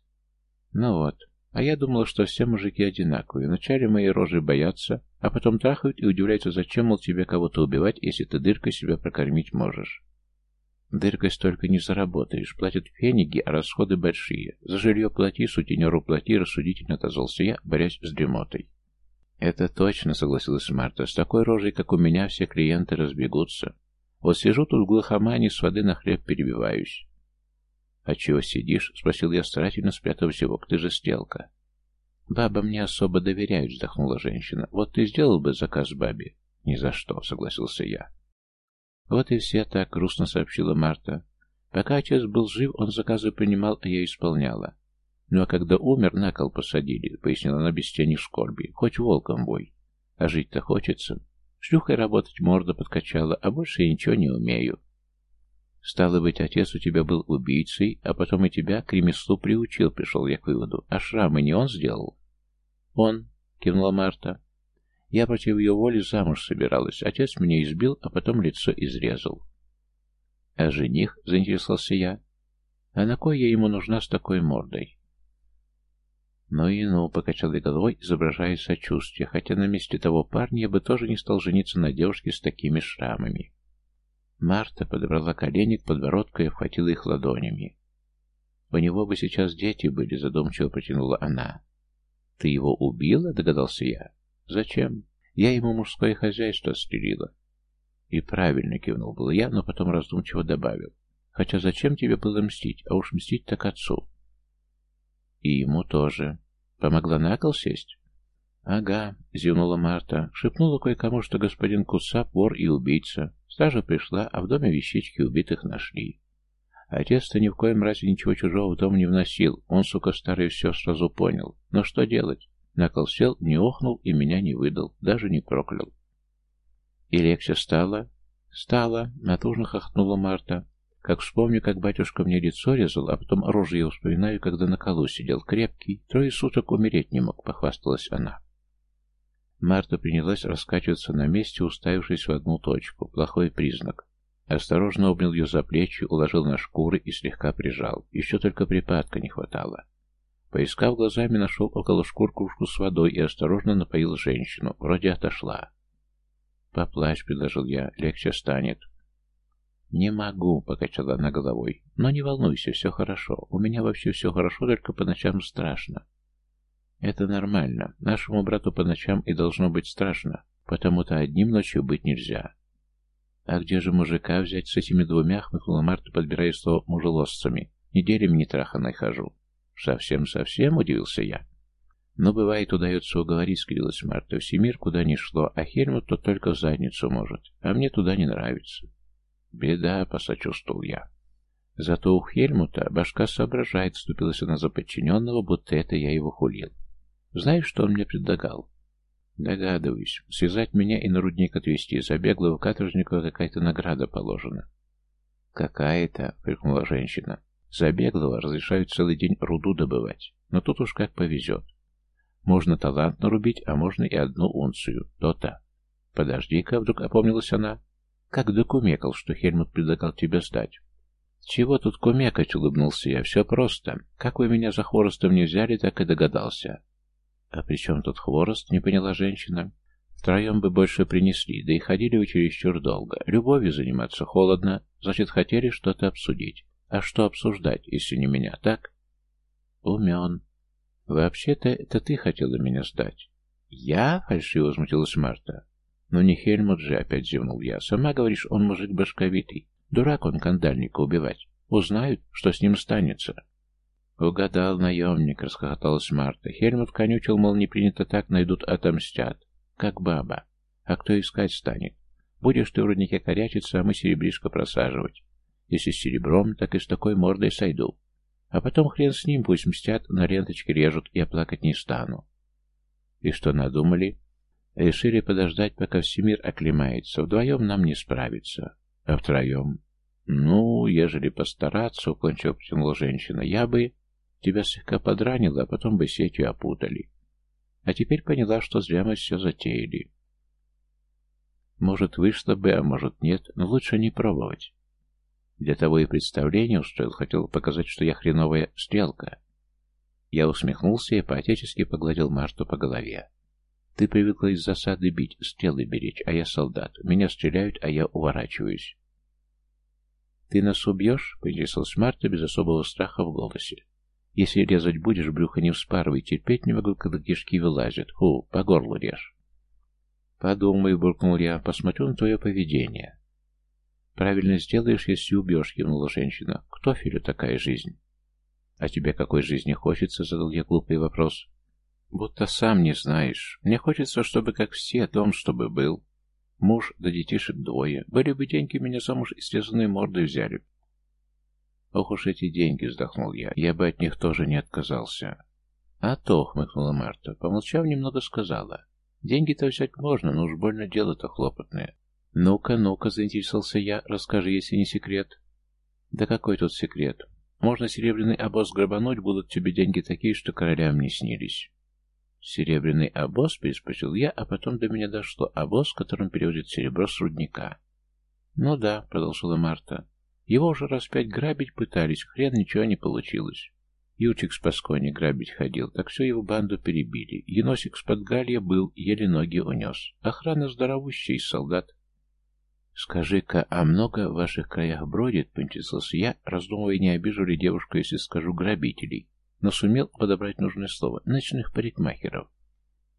«Ну вот, а я думала, что все мужики одинаковые. Вначале мои рожи боятся, а потом трахают и удивляются, зачем, мол, тебе кого-то убивать, если ты дыркой себя прокормить можешь. Дыркой столько не заработаешь. Платят феники, а расходы большие. За жилье плати, сутенеру плати, рассудительно отозвался я, борясь с дремотой. «Это точно», — согласилась Марта. «С такой рожей, как у меня, все клиенты разбегутся. Вот сижу тут в глухомане, с воды на хлеб перебиваюсь. «А чего сидишь?» — спросил я, старательно спрятав зевок. «Ты же стрелка». «Баба мне особо доверяют», — вздохнула женщина. «Вот ты сделал бы заказ бабе?» «Ни за что», — согласился я. «Вот и все так», — грустно сообщила Марта. «Пока отец был жив, он заказы принимал, а я исполняла. Ну а когда умер, на кол посадили», — пояснила она без тени скорби. «Хоть волком бой. А жить-то хочется. Шлюхой работать морда подкачала, а больше я ничего не умею». Стало быть, отец у тебя был убийцей, а потом и тебя к ремеслу приучил, пришел я к выводу. А шрамы не он сделал? Он, кивнула Марта. Я против ее воли замуж собиралась. Отец меня избил, а потом лицо изрезал. А жених, заинтересовался я. А на кой я ему нужна с такой мордой? Ну и ну, покачал я головой, изображая сочувствие, хотя на месте того парня я бы тоже не стал жениться на девушке с такими шрамами. Марта подобрала колени к подбородку и обхватила их ладонями. «У него бы сейчас дети были», — задумчиво протянула она. «Ты его убила?» — догадался я. «Зачем? Я ему мужское хозяйство стрелила». «И правильно», — кивнул был я, но потом раздумчиво добавил. «Хотя зачем тебе было мстить? А уж мстить так отцу». «И ему тоже. Помогла на кол сесть?» «Ага», — зевнула Марта. Шепнула кое-кому, что господин Кусап вор и убийца. Стража пришла, а в доме вещички убитых нашли. Отец-то ни в коем разе ничего чужого в дом не вносил. Он, сука, старый, все сразу понял. Но что делать? На кол сел, не охнул и меня не выдал. Даже не проклял. И легче стало? Стало, натужно хохотнула Марта. Как вспомню, как батюшка мне лицо резал, а потом я вспоминаю, когда на колу сидел, крепкий, трое суток умереть не мог, похвасталась она. Марта принялась раскачиваться на месте, уставившись в одну точку. Плохой признак. Осторожно обнял ее за плечи, уложил на шкуры и слегка прижал. Еще только припадка не хватало. Поискав глазами, нашел около шкур кружку с водой и осторожно напоил женщину. Вроде отошла. «Поплачь», — предложил я, — «легче станет». «Не могу», — покачала она головой. «Но не волнуйся, все хорошо. У меня вообще все хорошо, только по ночам страшно». «Это нормально. Нашему брату по ночам и должно быть страшно, потому-то одним ночью быть нельзя». «А где же мужика взять с этими двумя?» — хмыкнула Марта, подбирая слово «мужелосцами». «Неделями не траханой хожу». «Совсем-совсем?» — удивился я. «Но бывает, удается уговорить», — скрилась Марта. «Всемир куда ни шло, а Хельмут то только в задницу может, а мне туда не нравится». «Беда», — посочувствовал я. Зато у Хельмута башка соображает, вступилась она за подчиненного, будто это я его хулил. Знаешь, что он мне предлагал? Догадываюсь. Связать меня и на рудник отвезти. За беглого каторжника какая-то награда положена. Какая-то, прикнула женщина. За разрешают целый день руду добывать. Но тут уж как повезет. Можно талант нарубить, а можно и одну унцию. То-то. Подожди-ка, вдруг опомнилась она. Как докумекал, что Хельмут предлагал тебя сдать. «Чего тут кумекать?» — улыбнулся я. «Все просто. Как вы меня за хворостом не взяли, так и догадался». «А при чем тут хворост?» — не поняла женщина. «Втроем бы больше принесли, да и ходили вы чересчур долго. Любовью заниматься холодно, значит, хотели что-то обсудить. А что обсуждать, если не меня, так?» «Умен. Вообще-то это ты хотела меня сдать». «Я?» — фальшиво возмутилась Марта. «Ну не Хельмут же», — опять зевнул я. «Сама говоришь, он мужик башковитый. Дурак он кандальника убивать. Узнают, что с ним станется». «Угадал наемник», — расхохоталась Марта. Хельмут конючил, мол, не принято так, найдут, отомстят. Как баба. А кто искать станет? Будешь ты в руднике корячиться, а мы серебришко просаживать. Если с серебром, так и с такой мордой сойду. А потом хрен с ним, пусть мстят, на ленточке режут, я плакать не стану». «И что надумали?» Решили подождать, пока Всемир оклемается. Вдвоем нам не справиться. А втроем? Ну, ежели постараться, уклончиво потянула женщина, я бы тебя слегка подранила, а потом бы сетью опутали. А теперь поняла, что зря мы все затеяли. Может, вышло бы, а может нет, но лучше не пробовать. Для того и представление устроил, хотел показать, что я хреновая стрелка. Я усмехнулся и поотечески погладил Марту по голове. Ты привыкла из засады бить, стрелы беречь, а я солдат. Меня стреляют, а я уворачиваюсь. Ты нас убьешь? Поинтересовалась Марта без особого страха в голосе. Если резать будешь, брюхо не вспарывай, терпеть не могу, когда кишки вылазят. Фу, по горлу режь. Подумай, буркнул я, посмотрю на твое поведение. Правильно сделаешь, если убьешь, кивнула женщина. Кто Филю такая жизнь? А тебе какой жизни хочется? Задал я глупый вопрос. Будто сам не знаешь. Мне хочется, чтобы как все, дом чтобы был. Муж да детишек двое. Были бы деньги, меня замуж и срезанной мордой взяли. Ох уж эти деньги, вздохнул я. Я бы от них тоже не отказался. А то, хмыкнула Марта, помолчав, немного сказала. Деньги-то взять можно, но уж больно дело-то хлопотное. Ну-ка, ну-ка, заинтересовался я, расскажи, если не секрет. Да какой тут секрет? Можно серебряный обоз грабануть, будут тебе деньги такие, что королям не снились. «Серебряный обоз?» — переспросил я, а потом до меня дошло. «Обоз, которым переводят серебро с рудника». «Ну да», — продолжила Марта. «Его уже раз пять грабить пытались, хрен ничего не получилось. Ючик с Паскони грабить ходил, так все его банду перебили. Еносик с Подгалья был, еле ноги унес. Охрана здоровущая из солдат». «Скажи-ка, а много в ваших краях бродит?» — поинтересовался я, раздумывая, не обижу ли девушку, если скажу грабителей но сумел подобрать нужное слово. Ночных парикмахеров.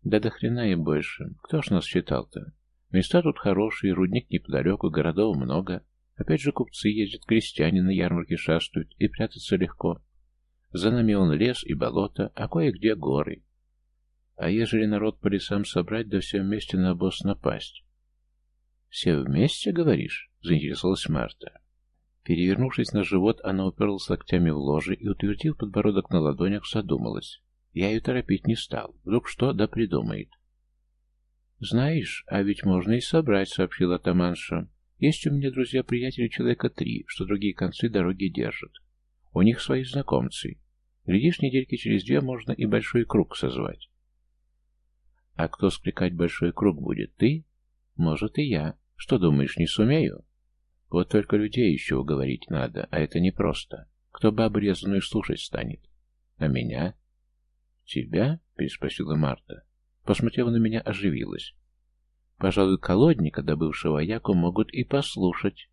Да до хрена и больше. Кто ж нас считал-то? Места тут хорошие, рудник неподалеку, городов много. Опять же купцы ездят, крестьяне на ярмарке шастают, и прятаться легко. За нами он лес и болото, а кое-где горы. А ежели народ по лесам собрать, да все вместе на обоз напасть? «Все вместе, говоришь?» — заинтересовалась Марта. Перевернувшись на живот, она уперлась локтями в ложе и, утвердив подбородок на ладонях, задумалась. Я ее торопить не стал. Вдруг что да придумает. «Знаешь, а ведь можно и собрать», — сообщила Таманша. «Есть у меня друзья-приятели человека три, что другие концы дороги держат. У них свои знакомцы. Глядишь, недельки через две можно и большой круг созвать». «А кто скликать большой круг будет? Ты?» «Может, и я. Что думаешь, не сумею?» «Вот только людей еще уговорить надо, а это непросто. Кто бабу резаную слушать станет?» «А меня?» «Тебя?» — переспросила Марта. Посмотрев на меня, оживилась. «Пожалуй, колодника, добывшего яку, могут и послушать.